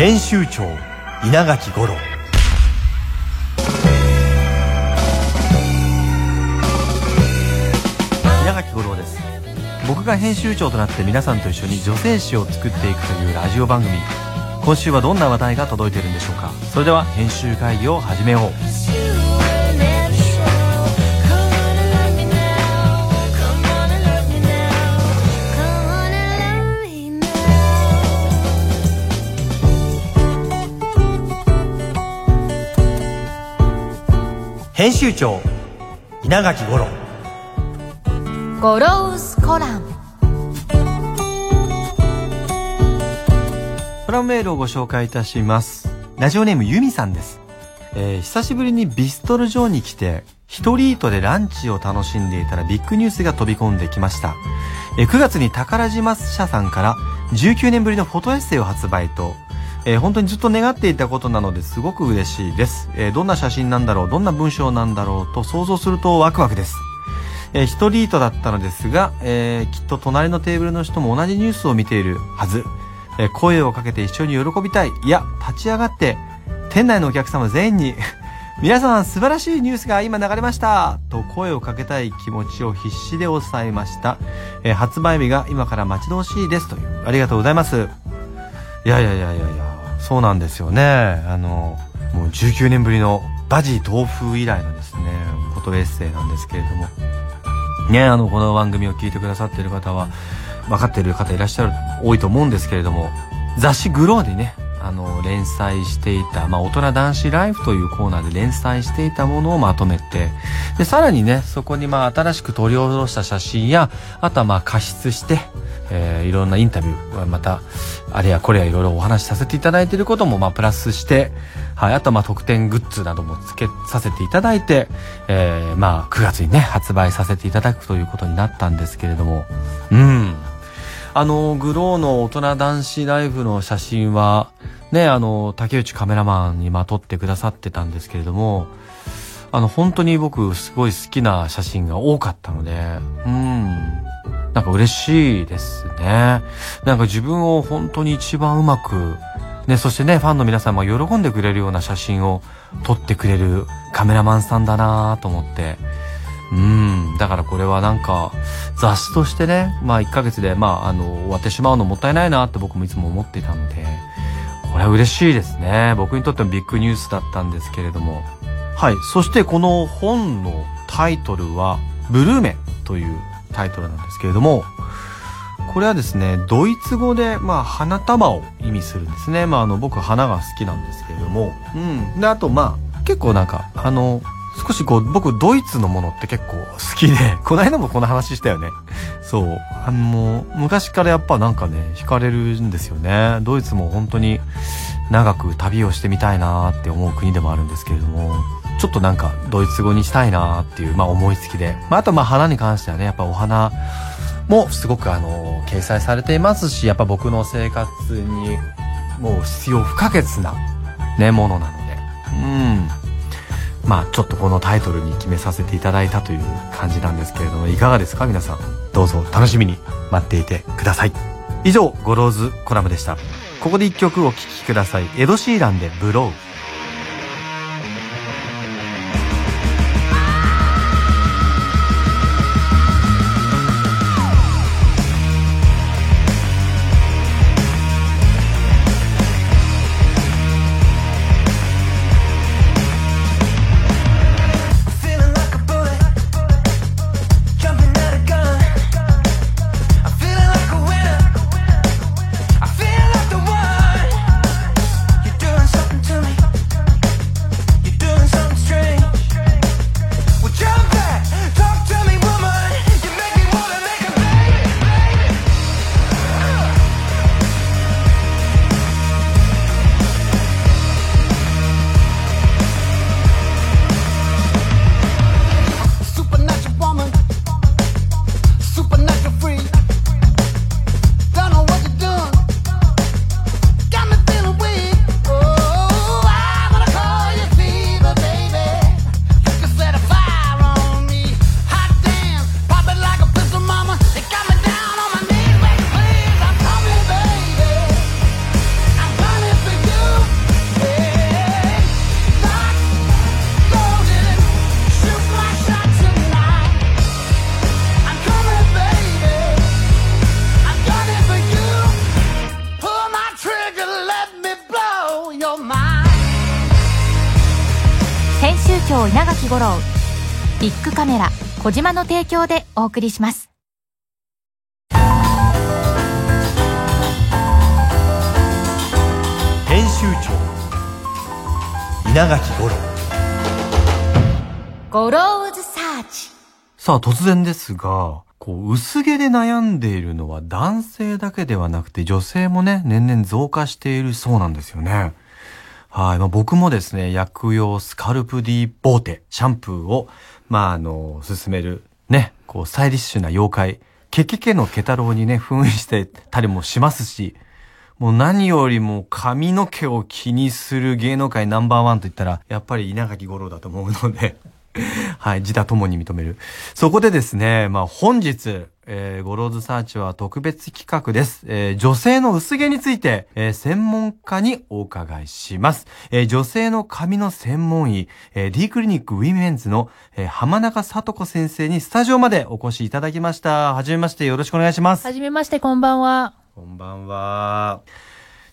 編集長稲垣五郎。稲垣五郎です。僕が編集長となって皆さんと一緒に女性誌を作っていくというラジオ番組。今週はどんな話題が届いているんでしょうか。それでは編集会議を始めよう。編集長稲垣五郎。ゴロウスコラム。コラムメールをご紹介いたします。ラジオネームユミさんです、えー久しぶりにビストル上に来て一人ートでランチを楽しんでいたらビッグニュースが飛び込んできました、えー9月に宝島社さんから19年ぶりのフォトエッセイを発売とえー本当にずっと願っていたことなのですごく嬉しいです、えーどんな写真なんだろうどんな文章なんだろうと想像するとワクワクです。えー一人ートだったのですが、えーきっと隣のテーブルの人も同じニュースを見ているはず、えー声をかけて一緒に喜びたい。いや立ち上がって店内のお客様全員に 皆さん素晴らしいニュースが今流れました。と声をかけたい気持ちを必死で抑えました、えー発売日が今から待ち遠しいです。という。ありがとうございます。いやいやいやいやいや。そうなんですよね。あのもう19年ぶりのバジ豆腐以来のですねフォトエッセイなんですけれども。ねあのこの番組を聞いてくださってる方は分かっている方いらっしゃる多いと思うんですけれども雑誌グローでねあの連載していた、まあ、大人男子ライフというコーナーで連載していたものをまとめてでさらにねそこにまあ新しく取り下ろした写真やあとはまあ加筆して、えーいろんなインタビューまたあれやこれやいろいろお話しさせていただいていることもまあプラスしてはい、あとまあ特典グッズなども付けさせていただいて、えーまあ9月にね発売させていただくということになったんですけれども。うん。あのグローの大人男子ライフの写真はねあの竹内カメラマンにまとってくださってたんですけれどもあの本当に僕すごい好きな写真が多かったのでうん。なんか嬉しいですねなんか自分を本当に一番うまくね、そしてね、ファンの皆さんも喜んでくれるような写真を撮ってくれるカメラマンさんだなと思って。うん。だからこれはなんか、雑誌としてね、まあ1ヶ月で、まああの、終わってしまうのもったいないなって僕もいつも思っていたので、これは嬉しいですね。僕にとってもビッグニュースだったんですけれども。はい。そしてこの本のタイトルは、ブルーメというタイトルなんですけれども、これはですね、ドイツ語で、まあ、花束を意味するんですね。まあ、あの、僕、花が好きなんですけれども。うん。で、あと、まあ、結構なんか、あの、少しこう、僕、ドイツのものって結構好きで、この間もこの話したよね。そう。あの、昔からやっぱなんかね、惹かれるんですよね。ドイツも本当に長く旅をしてみたいなって思う国でもあるんですけれども、ちょっとなんか、ドイツ語にしたいなっていう、まあ、思いつきで。まあ、あと、まあ、花に関してはね、やっぱお花、もすごくあの掲載されていますしやっぱ僕の生活にもう必要不可欠なねものなので。うん。まあちょっとこのタイトルに決めさせていただいたという感じなんですけれどもいかがですか？皆さん。どうぞ楽しみに待っていてください。以上ゴローズコラムでした。ここで一曲お聴きください。エド・シーランで Blow。長稲垣吾郎ビッグカメラ小島の提供でお送りします。編集長稲垣五郎。ゴローズサーチ。さあ、突然ですが、こう、薄毛で悩んでいるのは男性だけではなくて女性もね、年々増加しているそうなんですよね。はい。まあ、僕もですね、薬用スカルプ D ボーテ、シャンプーを、まあ、あの、勧める、ね、こう、スタイリッシュな妖怪、ケケケのケタロウにね、扮してたりもしますし、もう何よりも髪の毛を気にする芸能界ナンバーワンと言ったら、やっぱり稲垣吾郎だと思うので、はい、自他ともに認める。そこでですね、まあ本日、えー、ゴローズサーチは特別企画です。えー女性の薄毛について、えー専門家にお伺いします。えー女性の髪の専門医、えー D クリニックウィメンズの、えー浜中聡子先生にスタジオまでお越しいただきました。はじめましてよろしくお願いします。はじめまして、こんばんは。こんばんは。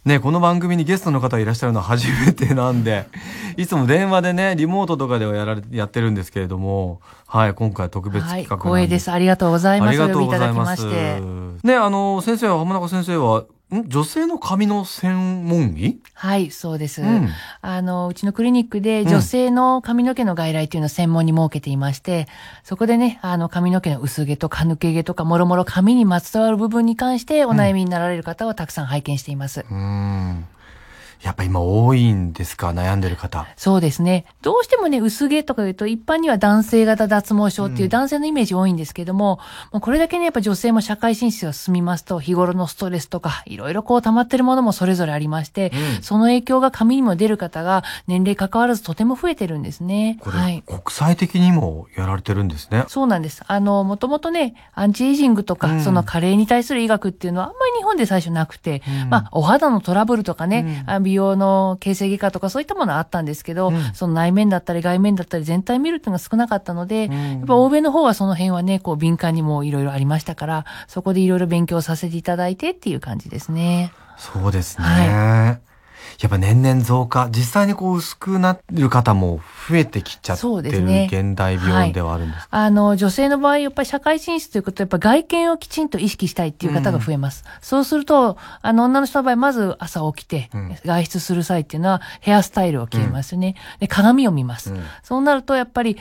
ね、この番組にゲストの方いらっしゃるのは初めてなんで、いつも電話でね、リモートとかではやられ、やってるんですけれども、はい、今回特別はい、企画なん光栄です。ありがとうございます。ありがとうございま。ます。ね、あの、先生は、浜中先生は、ん女性の髪の専門医？はい、そうです。うんあの、うちのクリニックで女性の髪の毛の外来っていうのを専門に設けていまして、そこでね、あの、髪の毛の薄毛とか抜け毛とか、もろもろ髪にまつわる部分に関してお悩みになられる方をたくさん拝見しています。うーん。やっぱ今多いんですか？悩んでる方。そうですね。どうしてもね、薄毛とか言うと、一般には男性型脱毛症っていう男性のイメージ多いんですけども、もうこれだけね、やっぱ女性も社会進出が進みますと、日頃のストレスとか、いろいろこう溜まってるものもそれぞれありまして、うんその影響が髪にも出る方が、年齢関わらずとても増えてるんですね。これ、はい。国際的にもやられてるんですね。そうなんです。あの、もともとね、アンチエイジングとか、うんその加齢に対する医学っていうのはあんまり日本で最初なくて、うんまあ、お肌のトラブルとかね、うんあ美容の形成外科とかそういったものはあったんですけど、うんその内面だったり外面だったり全体見るっていうのが少なかったので、うんやっぱ欧米の方はその辺はね、こう敏感にもいろいろありましたから、そこでいろいろ勉強させていただいてっていう感じですね。そうですね。はやっぱ年々増加。実際にこう薄くなってる方も増えてきちゃってそうでするね現代病ではあるんです。あの、女性の場合、やっぱり社会進出ということは、やっぱ外見をきちんと意識したいっていう方が増えます。そうすると、あの、女の人の場合、まず朝起きてうん、外出する際っていうのは、ヘアスタイルを決めますよね。で、鏡を見ます。うんそうなると、やっぱり、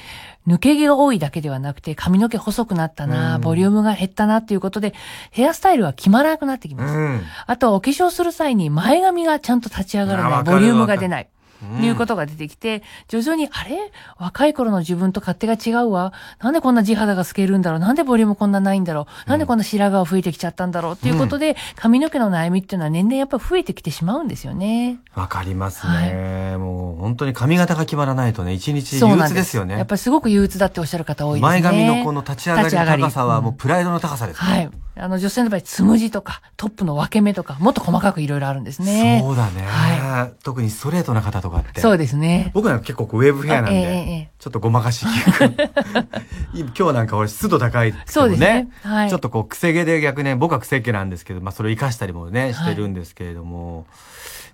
抜け毛が多いだけではなくて、髪の毛細くなったな、うんボリュームが減ったなっていうことで、ヘアスタイルは決まらなくなってきます。うん。あとはお化粧する際に前髪がちゃんと立ち上がらない、あわかるボリュームが出ない。うんいうことが出てきて、徐々に、あれ？若い頃の自分と勝手が違うわ。なんでこんな地肌が透けるんだろう？なんでボリュームこんなないんだろう？なんでこんな白髪が増えてきちゃったんだろう？っていうことで、髪の毛の悩みっていうのは年々やっぱ増えてきてしまうんですよね。わかりますね、もう本当に髪型が決まらないとね、一日憂鬱ですよね。やっぱりすごく憂鬱だっておっしゃる方多いですね。前髪のこの立ち上がりの高さはもううんプライドの高さですね。はい。あの女性の場合、つむじとか、トップの分け目とか、もっと細かくいろいろあるんですね。そうだね、は特にストレートな方とかって。そうですね。僕なんか結構ウェーブヘアなんで、あええええちょっとごまかし。今日なんか俺湿度高いくてもそうですねはいちょっとこう癖毛で逆ね、僕は癖毛なんですけど、まあそれを活かしたりもね、してるんですけれども、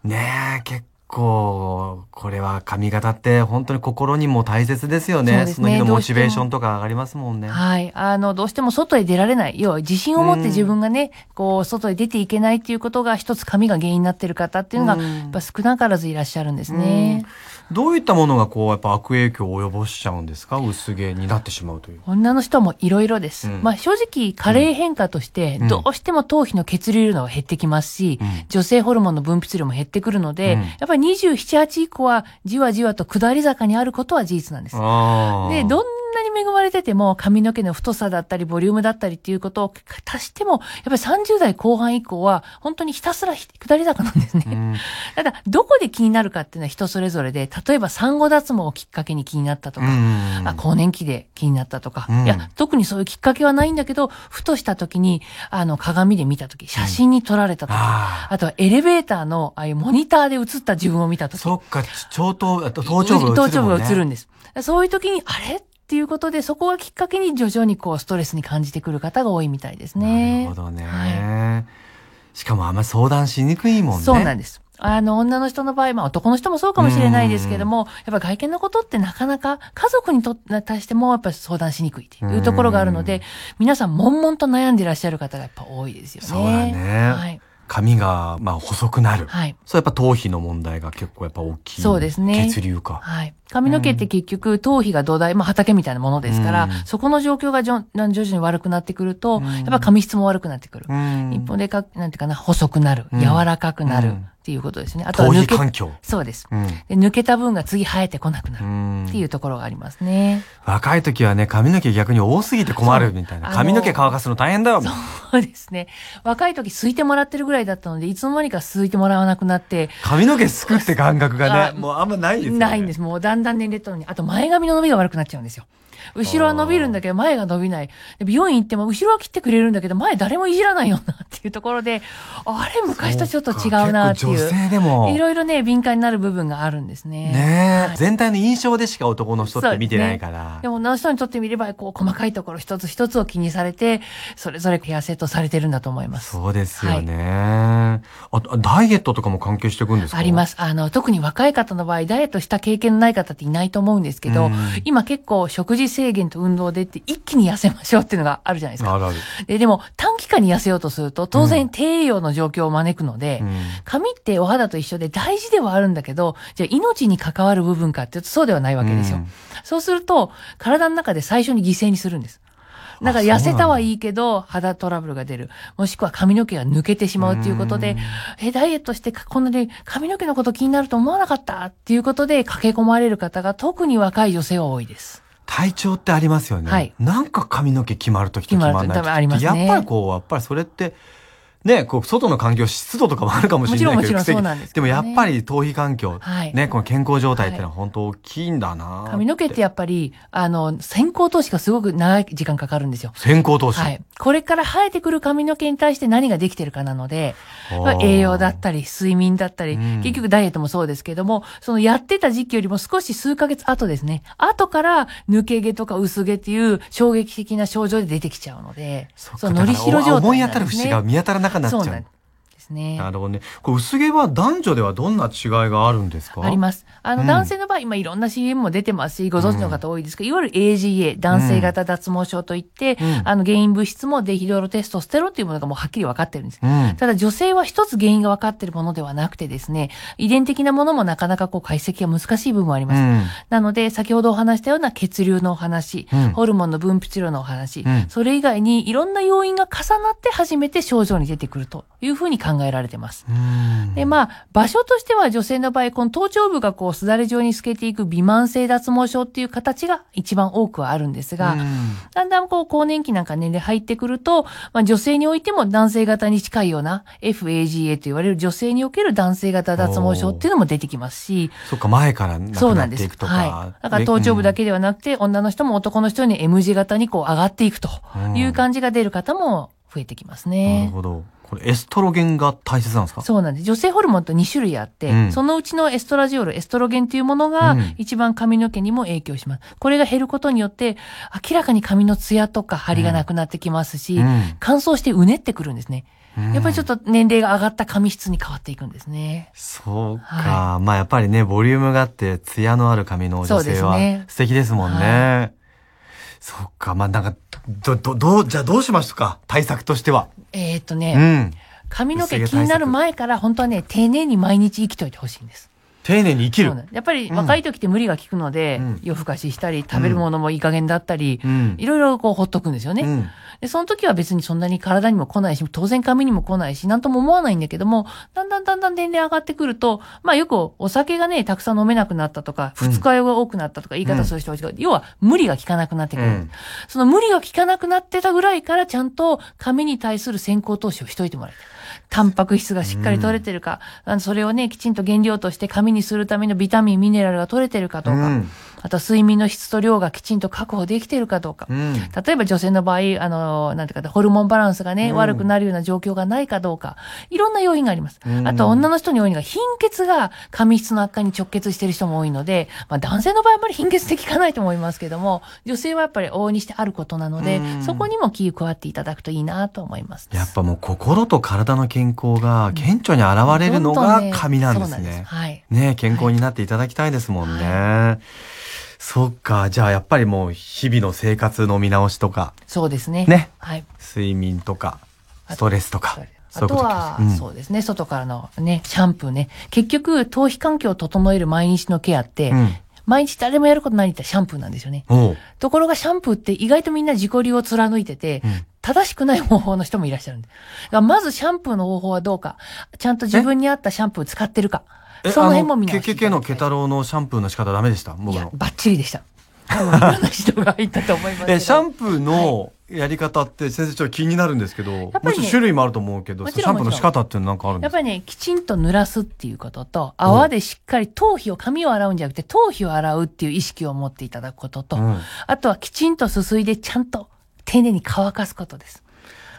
ねえ、結構、これは髪型って本当に心にも大切ですよね。その日のモチベーションとか上がりますもんね。はい。あの、どうしても外へ出られない。要は自信を持って自分がね、こう、外へ出ていけないっていうことが一つ髪が原因になってる方っていうのが、やっぱ少なからずいらっしゃるんですね。どういったものがこう、やっぱ悪影響を及ぼしちゃうんですか？薄毛になってしまうという。女の人もいろいろです。うんまあ正直、加齢変化としてうん、どうしても頭皮の血流量が減ってきますし、うん女性ホルモンの分泌量も減ってくるので、うんやっぱり27、8以降は、じわじわと下り坂にあることは事実なんです。で、どんなに恵まれてても、髪の毛の太さだったり、ボリュームだったりっていうことを足しても、やっぱり30代後半以降は、本当にひたすらひ下り坂なんですね。うんただ、どこで気になるかっていうのは人それぞれで、例えば産後脱毛をきっかけに気になったとか、うんあ更年期で気になったとか、うんいや、特にそういうきっかけはないんだけど、ふとした時に、あの、鏡で見た時、写真に撮られた時、ああとはエレベーターの、ああいうモニターで映った自分を見た時、そっか、超頭、頭頂部が映るね。頭頂部が映るんです。そういう時に、あれっていうことで、そこがきっかけに徐々にこう、ストレスに感じてくる方が多いみたいですね。なるほどね。はしかもあんまり相談しにくいもんね。そうなんです。あの、女の人の場合、まあ男の人もそうかもしれないですけども、やっぱ外見のことってなかなか家族にと対してもやっぱり相談しにくいというところがあるので、皆さん悶々と悩んでいらっしゃる方がやっぱ多いですよね。そうだねはい。髪が、まあ、細くなる。はい。そうやっぱ頭皮の問題が結構やっぱ大きい。そうですね血流か。はい。髪の毛って結局、頭皮が土台、まあ畑みたいなものですから、うんそこの状況がじょ徐々に悪くなってくると、うんやっぱ髪質も悪くなってくる。うん一方でか、なんていうかな、細くなる、うん柔らかくなるうんっていうことですね。あとは頭抜け、皮環境。そうです。うん。で抜けた分が次生えてこなくなるうんっていうところがありますね。若い時はね、髪の毛逆に多すぎて困るみたいな。髪の毛乾かすの大変だよ。そうですね。若い時すいてもらってるぐらいだったので、いつの間にかすいてもらわなくなって、髪の毛すくって感覚があね、もうあんまないですよね。ないんです。もうだんだん年齢とともに。あと前髪の伸びが悪くなっちゃうんですよ。後ろは伸びるんだけど、前が伸びない。で美容院行っても、後ろは切ってくれるんだけど、前誰もいじらないよなっていうところで、あれ、昔とちょっと違うなってい結構女う。性でも。いろいろね、敏感になる部分があるんですね。ねえ、はい全体の印象でしか男の人って見てないから。でも、女の人にとってみれば、こう、細かいところ一つ一つを気にされて、それぞれヘアセットされてるんだと思います。そうですよね、あ。ダイエットとかも関係していくんですか？ありますす。あの、特に若い方の場合、ダイエットした経験のない方っていないと思うんですけど、うん今結構食事制限と運動でって一気に痩せましょうっていうのがあるじゃないですか。あるある。ででも短期間に痩せようとすると当然低栄養の状況を招くので、うん髪ってお肌と一緒で大事ではあるんだけど、じゃあ命に関わる部分かっていうとそうではないわけですよ。うんそうすると体の中で最初に犠牲にするんです。だから痩せたはいいけど、肌トラブルが出る。もしくは髪の毛が抜けてしまうっていうことで、え、ダイエットしてこんなに髪の毛のこと気になると思わなかったっていうことで駆け込まれる方が特に若い女性は多いです。体調ってありますよね。はいなんか髪の毛決まるときと決まらない決まる時多分ありますねやっぱりこう、やっぱりそれって、ね、こう、外の環境、湿度とかもあるかもしれないけど、もちろんもちろんそうなんですね。でもやっぱり頭皮環境、はい。ね、この健康状態ってのは本当大きいんだな、髪の毛ってやっぱり、あの、先行投資がすごく長い時間かかるんですよ。先行投資。はい。これから生えてくる髪の毛に対して何ができてるかなので、まあ栄養だったり、睡眠だったり、うん。結局ダイエットもそうですけども、そのやってた時期よりも少し数ヶ月後ですね。後から抜け毛とか薄毛っていう衝撃的な症状で出てきちゃうので、そののりしろ状態思い当たる節が見当たらなくなっちゃう。ね。なるほどね。これ薄毛は男女ではどんな違いがあるんですか？あります。あの、うん男性の場合、今いろんな CM も出てますし、ご存知の方多いですけど、いわゆる AGA、男性型脱毛症といって、うんあの、原因物質もデヒドロテストステロンというものがもうはっきり分かってるんです。うん。ただ女性は一つ原因が分かっているものではなくてですね、遺伝的なものもなかなかこう解析が難しい部分もあります。うんなので、先ほどお話したような血流のお話、うんホルモンの分泌量のお話、うんそれ以外にいろんな要因が重なって初めて症状に出てくるというふうに考えられています。うんで、まあ、場所としては女性の場合、この頭頂部がこう、すだれ状に透けていく微慢性脱毛症っていう形が一番多くはあるんですが、うんだんだんこう、更年期なんか年齢入ってくると、まあ女性においても男性型に近いような FAGA と言われる女性における男性型脱毛症っていうのも出てきますし、そっか、前からなくそうなっていくとか。はい。だから頭頂部だけではなくて、女の人も男の人に M 字型にこう上がっていくという感じが出る方も増えてきますなるね。ほど。これエストロゲンが大切なんですか？そうなんです。女性ホルモンと2種類あって、うんそのうちのエストラジオール、エストロゲンというものがうん一番髪の毛にも影響します。これが減ることによって、明らかに髪のツヤとか張りがなくなってきますし、うん乾燥してうねってくるんですね。うんやっぱりちょっと年齢が上がった髪質に変わっていくんですね。そうか。はまあやっぱりね、ボリュームがあって、ツヤのある髪の女そうで性はすね素敵ですもんね。そっか。まあなんか、ど、ど、どう、じゃあどうしますか？対策としては。えーっとうね、ん。髪の毛気になる前から本当はね、丁寧に毎日生きといてほしいんです。丁寧に生きる。やっぱり若い時って無理が効くので、うん。夜更かししたり、食べるものもいい加減だったり、うん。いろいろこうほっとくんですよね。うん。で、その時は別にそんなに体にも来ないし、当然髪にも来ないし、なんとも思わないんだけども、だんだんだんだん年齢上がってくると、まあよくお酒がね、たくさん飲めなくなったとか、うん。二日酔いが多くなったとか言い方する人が多い。けど、要は無理が効かなくなってくる。うん。その無理が効かなくなってたぐらいからちゃんと髪に対する先行投資をしといてもらいたい。タンパク質がしっかり取れてるか、あのそれをね、きちんと原料として髪にするためのビタミン、ミネラルが取れてるかとか、うんあと睡眠の質と量がきちんと確保できているかどうか。うん。例えば女性の場合、あの、なんていうか、ホルモンバランスがね、うん悪くなるような状況がないかどうか、いろんな要因があります。うんあと、女の人に多いのが、貧血が髪質の悪化に直結している人も多いので、まあ、男性の場合はあんまり貧血って聞かないと思いますけども、女性はやっぱり往々にしてあることなのでうん、そこにも気を加わっていただくといいなと思います。やっぱもう心と体の健康が顕著に現れるのが髪なんですそうなんですね。はい。ね健康になっていただきたいですもんね。そっか。じゃあやっぱりもう日々の生活の見直しとか、そうですね。ねはい。睡眠とか、ストレスとか。あとは、うんそうですね、外からのね、シャンプーね。結局、頭皮環境を整える毎日のケアって、うん。毎日誰もやることないってシャンプーなんですよね。ところがシャンプーって意外とみんな自己流を貫いてて、うん正しくない方法の人もいらっしゃるんで。まずシャンプーの方法はどうか、ちゃんと自分に合ったシャンプー使ってるか。その辺も見直して KKK のケタロウのシャンプーの仕方ダメでした？い僕の、。やバッチリでした。多分いろんな人が入ったと思いますけど。え、シャンプーのやり方って先生ちょっと気になるんですけど、ぱりねもちろん種類もあると思うけど、もちろんシャンプーの仕方っていうのなんかあるんですか？やっぱりね、きちんと濡らすっていうことと、泡でしっかり頭皮を、髪を洗うんじゃなくて頭皮を洗うっていう意識を持っていただくことと、うんあとはきちんとすすいでちゃんと丁寧に乾かすことです。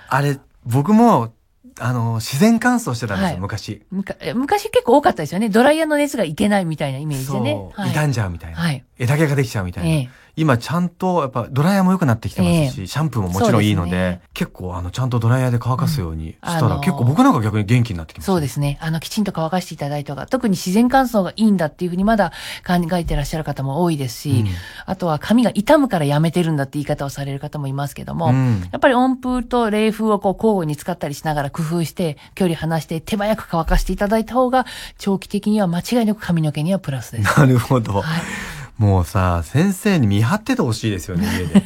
あれ、僕も、あの、自然乾燥してたんですよ、はい昔。むかえ昔結構多かったですよね。ドライヤーの熱がいけないみたいなイメージでね。そう、はい傷んじゃうみたいな。はい枝毛ができちゃうみたいな。ええ今ちゃんと、やっぱドライヤーも良くなってきてますし、ええシャンプーももちろんいいので、ね結構あの、ちゃんとドライヤーで乾かすようにしたら、あのー結構僕なんか逆に元気になってきました。そうですね。あの、きちんと乾かしていただいた方が、特に自然乾燥がいいんだっていうふうにまだ考えてらっしゃる方も多いですし、うんあとは髪が傷むからやめてるんだって言い方をされる方もいますけども、うんやっぱり温風と冷風をこう交互に使ったりしながら工夫して、距離離して手早く乾かしていただいた方が、長期的には間違いなく髪の毛にはプラスです。なるほど。はい。もうさ、先生に見張っててほしいですよね、家で。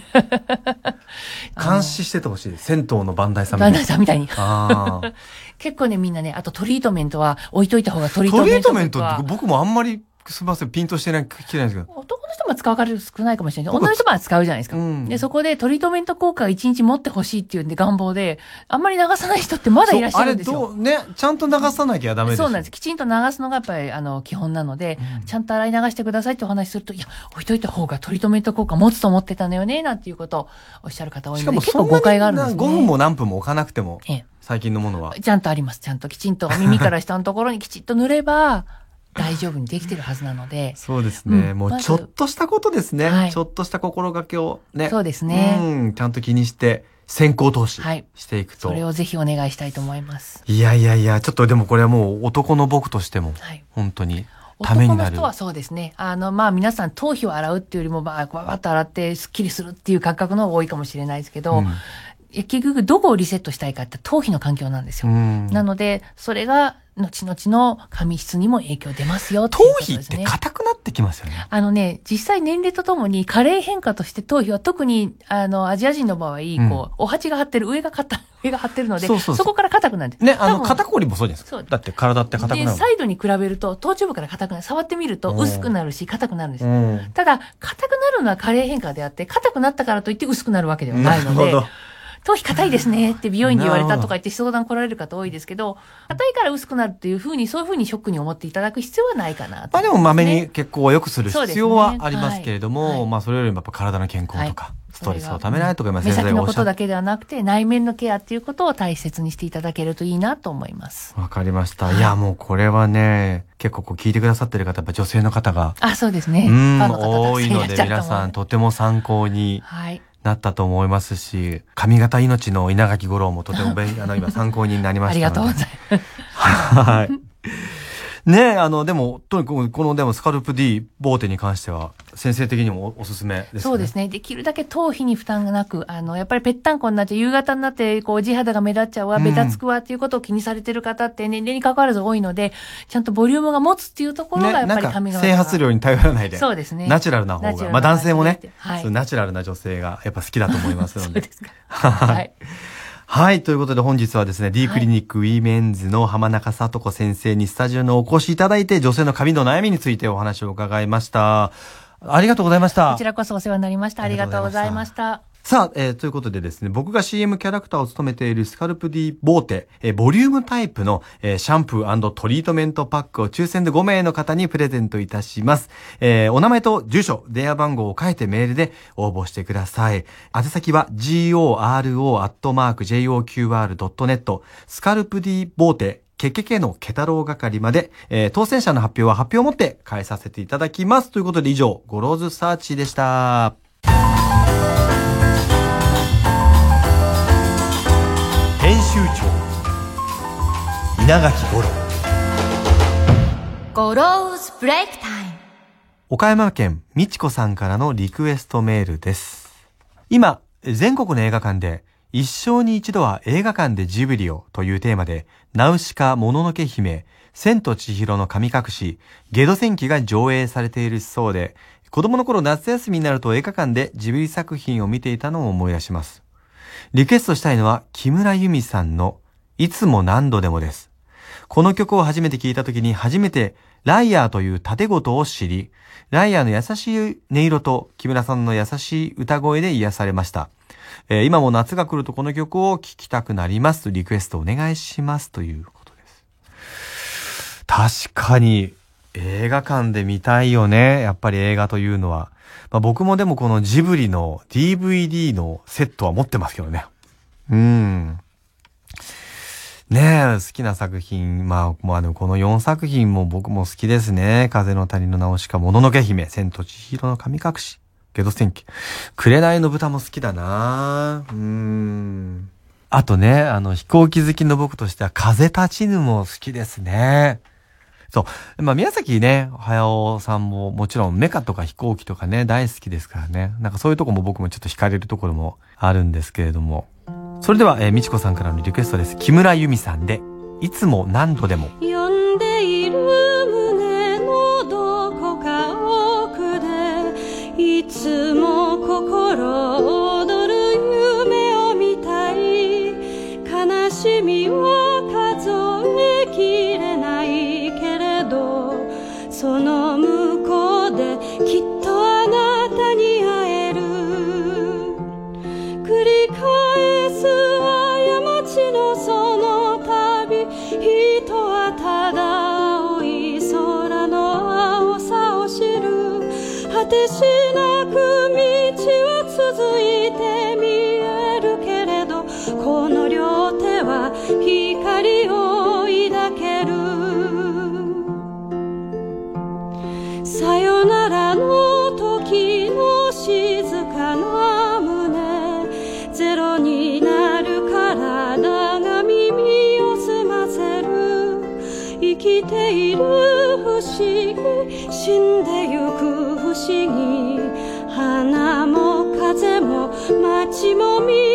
監視しててほしいです。銭湯のバンダイさんみたいに。さんみたいに。ああ。結構ね、みんなね、あとトリートメントは置いといた方がトリートリトメントートメントはって僕もあんまり、すみません、ピンとしてない、聞けないんですけど。人も使う方少ないかもしれない。女の人も使うじゃないですか。うんで、そこでトリートメント効果が1日持ってほしいっていうんで願望で、あんまり流さない人ってまだいらっしゃるんですよ。そうあれどう、ね、ちゃんと流さなきゃダメです。そうなんです。きちんと流すのがやっぱり、あの、基本なので、ちゃんと洗い流してくださいってお話しすると、いや、置いといた方がトリートメント効果持つと思ってたのよね、なんていうことをおっしゃる方多いしので、結構誤解があるんですね。5分も何分も置かなくても、え最近のものはえ。ちゃんとあります。ちゃんときちんと耳から下のところにきちっと塗れば、大丈夫にできてるはずなので、そうですね。うんもうちょっとしたことですね。はいちょっとした心がけをね。そうですねうん、ちゃんと気にして、先行投資はいしていくと。それをぜひお願いしたいと思います。いやいやいや、ちょっとでもこれはもう男の僕としても、はい。本当にためになる男の人。はそうですね。あの、まあ皆さん頭皮を洗うっていうよりも、まあ、ババッと洗ってスッキリするっていう感覚の方が多いかもしれないですけど、うん結局どこをリセットしたいかって頭皮の環境なんですよ。うんなので、それが後々の髪質にも影響出ますよ頭皮って。硬くなってきますよね。あのね、実際年齢とともに加齢変化として頭皮は特に、あの、アジア人の場合、んこう、お鉢が張ってる、上が硬、上が張ってるので、そこから硬くなる。ね、あの、肩こりもそうじゃないです。かだって体って硬くなで、るサイドに比べると、頭頂部から硬くなる。触ってみるとうん薄くなるし、硬くなるんです。うん。ただ、硬くなるのは加齢変化であって、硬くなったからといって薄くなるわけではないのでなるほど、頭皮硬いですねって美容院に言われたとか言って相談来られる方多いですけど、硬いから薄くなるっていうふうに、そういうふうにショックに思っていただく必要はないかなとまあでも、まめにね血行を良くする必要はありますけれども、ねはいまあそれよりもやっぱ体の健康とはいか、ストレスをためないとか、今目先生先のことがおっしゃって。だけではなくて、内面のケアっていうことを大切にしていただけるといいなと思います。わかりました。いや、もうこれはね、結構こう聞いてくださってる方、やっぱ女性の方が、あ、そうですね。うん、多いので、皆さんとても参考にはい。なったと思いますし、髪型命の稲垣吾郎もとてもあの今参考になりまありしたので。がとうございます。はい。ねえ、あの、でも、とにかく、この、でも、スカルプ D ボーテに関しては、先生的にもおおすすめですね。そうですね。できるだけ頭皮に負担がなく、あの、やっぱりぺったんこになっちゃう、夕方になって、こう、地肌が目立っちゃうわ、うんべたつくわっていうことを気にされてる方って年齢に関わらず多いので、ちゃんとボリュームが持つっていうところが、やね、っぱり髪、型整髪量に頼らないで。そうですね。ナチュラルな方が。まあ男性もねはいナチュラルな女性がやっぱ好きだと思いますので。そうですか。はい。はい。ということで本日はですね、D クリニックウィメンズの浜中聡子先生にスタジオにお越しいただいて、女性の髪の悩みについてお話を伺いました。ありがとうございましたこち。らこそお世話になりました。ありがとうございました。さあ、えーということでですね、僕が CM キャラクターを務めているスカルプ D ボーテ、えーボリュームタイプの、えーシャンプートリートメントパックを抽選で5名の方にプレゼントいたします。えーお名前と住所、電話番号を書いてメールで応募してください。宛先は goro.joqr.net スカルプ D ボーテケケケのケタロウ係まで、えー当選者の発表は発表をもって返させていただきます。ということで以上、ゴローズサーチでした。編集長稲垣五郎ゴローズブレイクタイム岡山県みちこさんからのリクエストメールです。今、全国の映画館で、一生に一度は映画館でジブリをというテーマで、ナウシカ、もののけ姫、千と千尋の神隠し、ゲド戦記が上映されているそうで、子供の頃夏休みになると映画館でジブリ作品を見ていたのを思い出します。リクエストしたいのは木村弓さんのいつも何度でもです。この曲を初めて聴いた時に初めてライアーという縦事を知り、ライアーの優しい音色と木村さんの優しい歌声で癒されました。えー今も夏が来るとこの曲を聴きたくなります。リクエストお願いします。ということです。確かに映画館で見たいよね。やっぱり映画というのは。まあ、僕もでもこのジブリの DVD のセットは持ってますけどね。うん。ねえ、好きな作品。まあ、もうあの、この4作品も僕も好きですね。風の谷のナウシカ、もののけ姫、千と千尋の神隠し、ゲド戦記。紅の豚も好きだなうーん。あとね、あの、飛行機好きの僕としては、風立ちぬも好きですね。そう。まあ、宮崎ね、駿さんももちろんメカとか飛行機とかね、大好きですからね。なんかそういうとこも僕もちょっと惹かれるところもあるんですけれども。それでは、えー、みちこさんからのリクエストです。木村由美さんで、いつも何度でも。呼んでいる胸のどこか奥でいつも心人はただ青い空の青さを知る。果てし思議花も風も街も見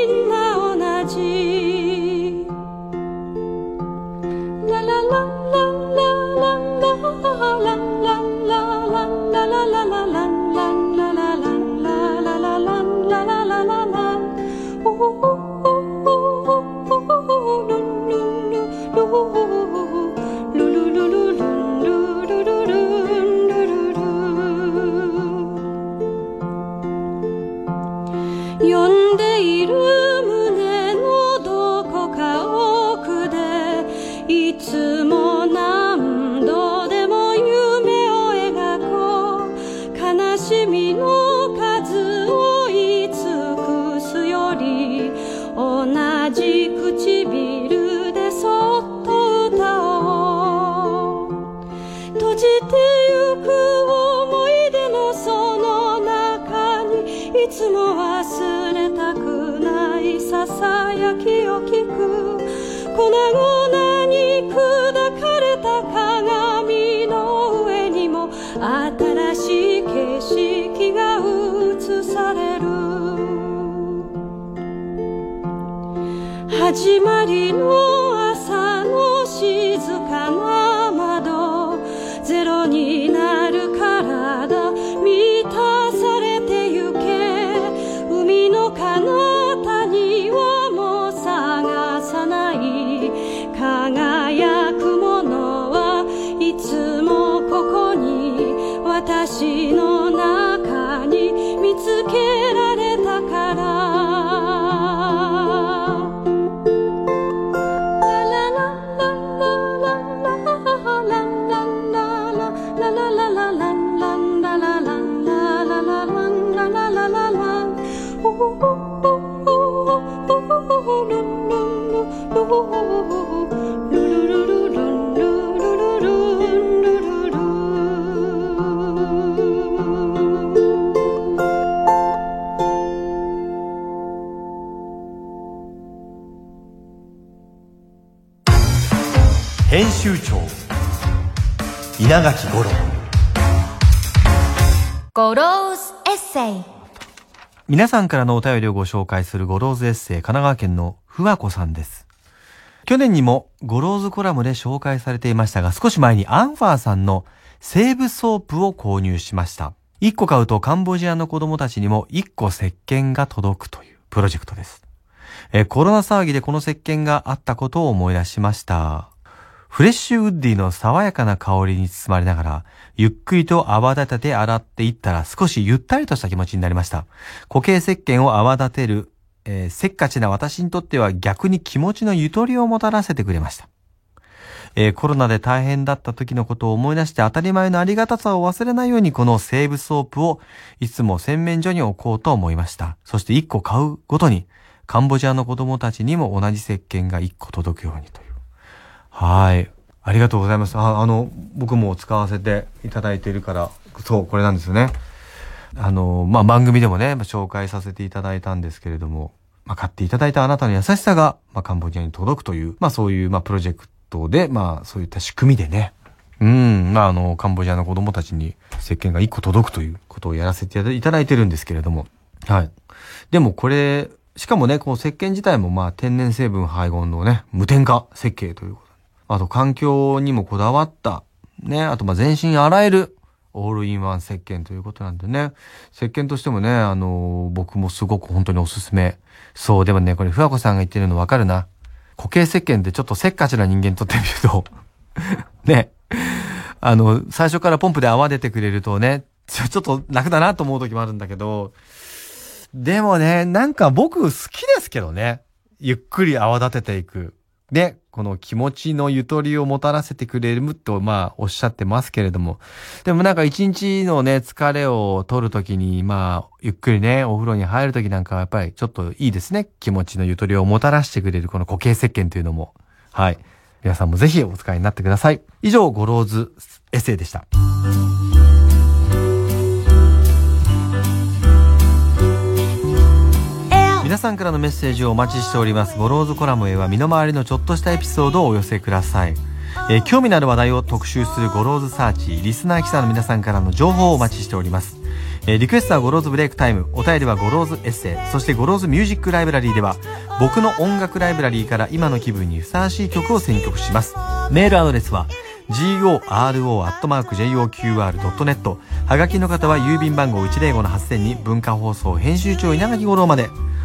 新しい景色が映される。始まりの稲垣吾郎ゴローズエッセイ皆さんからのお便りをご紹介するゴローズエッセイ神奈川県のふわこさんです。去年にもゴローズコラムで紹介されていましたが、少し前にアンファーさんのセーブソープを購入しました。1個買うとカンボジアの子供たちにも1個石鹸が届くというプロジェクトです。えーコロナ騒ぎでこの石鹸があったことを思い出しました。フレッシュウッディの爽やかな香りに包まれながら、ゆっくりと泡立てて洗っていったら少しゆったりとした気持ちになりました。固形石鹸を泡立てる、えーせっかちな私にとっては逆に気持ちのゆとりをもたらせてくれました。えーコロナで大変だった時のことを思い出して当たり前のありがたさを忘れないようにこのセーブソープをいつも洗面所に置こうと思いました。そして1個買うごとにカンボジアの子供たちにも同じ石鹸が1個届くようにという。はい。ありがとうございます。ああの、僕も使わせていただいているから、そう、これなんですよね。あの、まあ、番組でもね、ま紹介させていただいたんですけれども、まあ、買っていただいたあなたの優しさが、まあ、カンボジアに届くという、まあ、そういう、まあ、プロジェクトで、まあ、そういった仕組みでね、うん、まあ、あの、カンボジアの子供たちに石鹸が1個届くということをやらせていただいてるんですけれども、はい。でもこれ、しかもね、この石鹸自体もまあ天然成分配合のね、無添加設計ということ。あと環境にもこだわった、ね、あとま全身洗えるオールインワン石鹸ということなんでね、石鹸としてもね、あの僕もすごく本当におすすめ。そう、でもね、これ、ふわこさんが言ってるのわかるな。固形石鹸ってちょっとせっかちな人間にとってみると、ね、あの、最初からポンプで泡出てくれるとね、ちょちょっと楽だなと思う時もあるんだけど、でもね、なんか僕好きですけどね。ゆっくり泡立てていく。で、この気持ちのゆとりをもたらせてくれると、まあ、おっしゃってますけれども。でもなんか一日のね、疲れを取るときに、まあ、ゆっくりね、お風呂に入るときなんかはやっぱりちょっといいですね。気持ちのゆとりをもたらしてくれるこの固形石鹸というのも。はい。皆さんもぜひお使いになってください。以上、ゴローズエッセイでした。皆さんからのメッセージをお待ちしております。ゴローズコラムへは身の回りのちょっとしたエピソードをお寄せください。えー興味のある話題を特集するゴローズサーチ、リスナー記者の皆さんからの情報をお待ちしております。えーリクエストはゴローズブレイクタイム、お便りはゴローズエッセイ、そしてゴローズミュージックライブラリーでは、僕の音楽ライブラリーから今の気分にふさわしい曲を選曲します。メールアドレスは、goro.joqr.net はがきの方は郵便番号105-8000に文化放送編集長稲垣吾郎まで。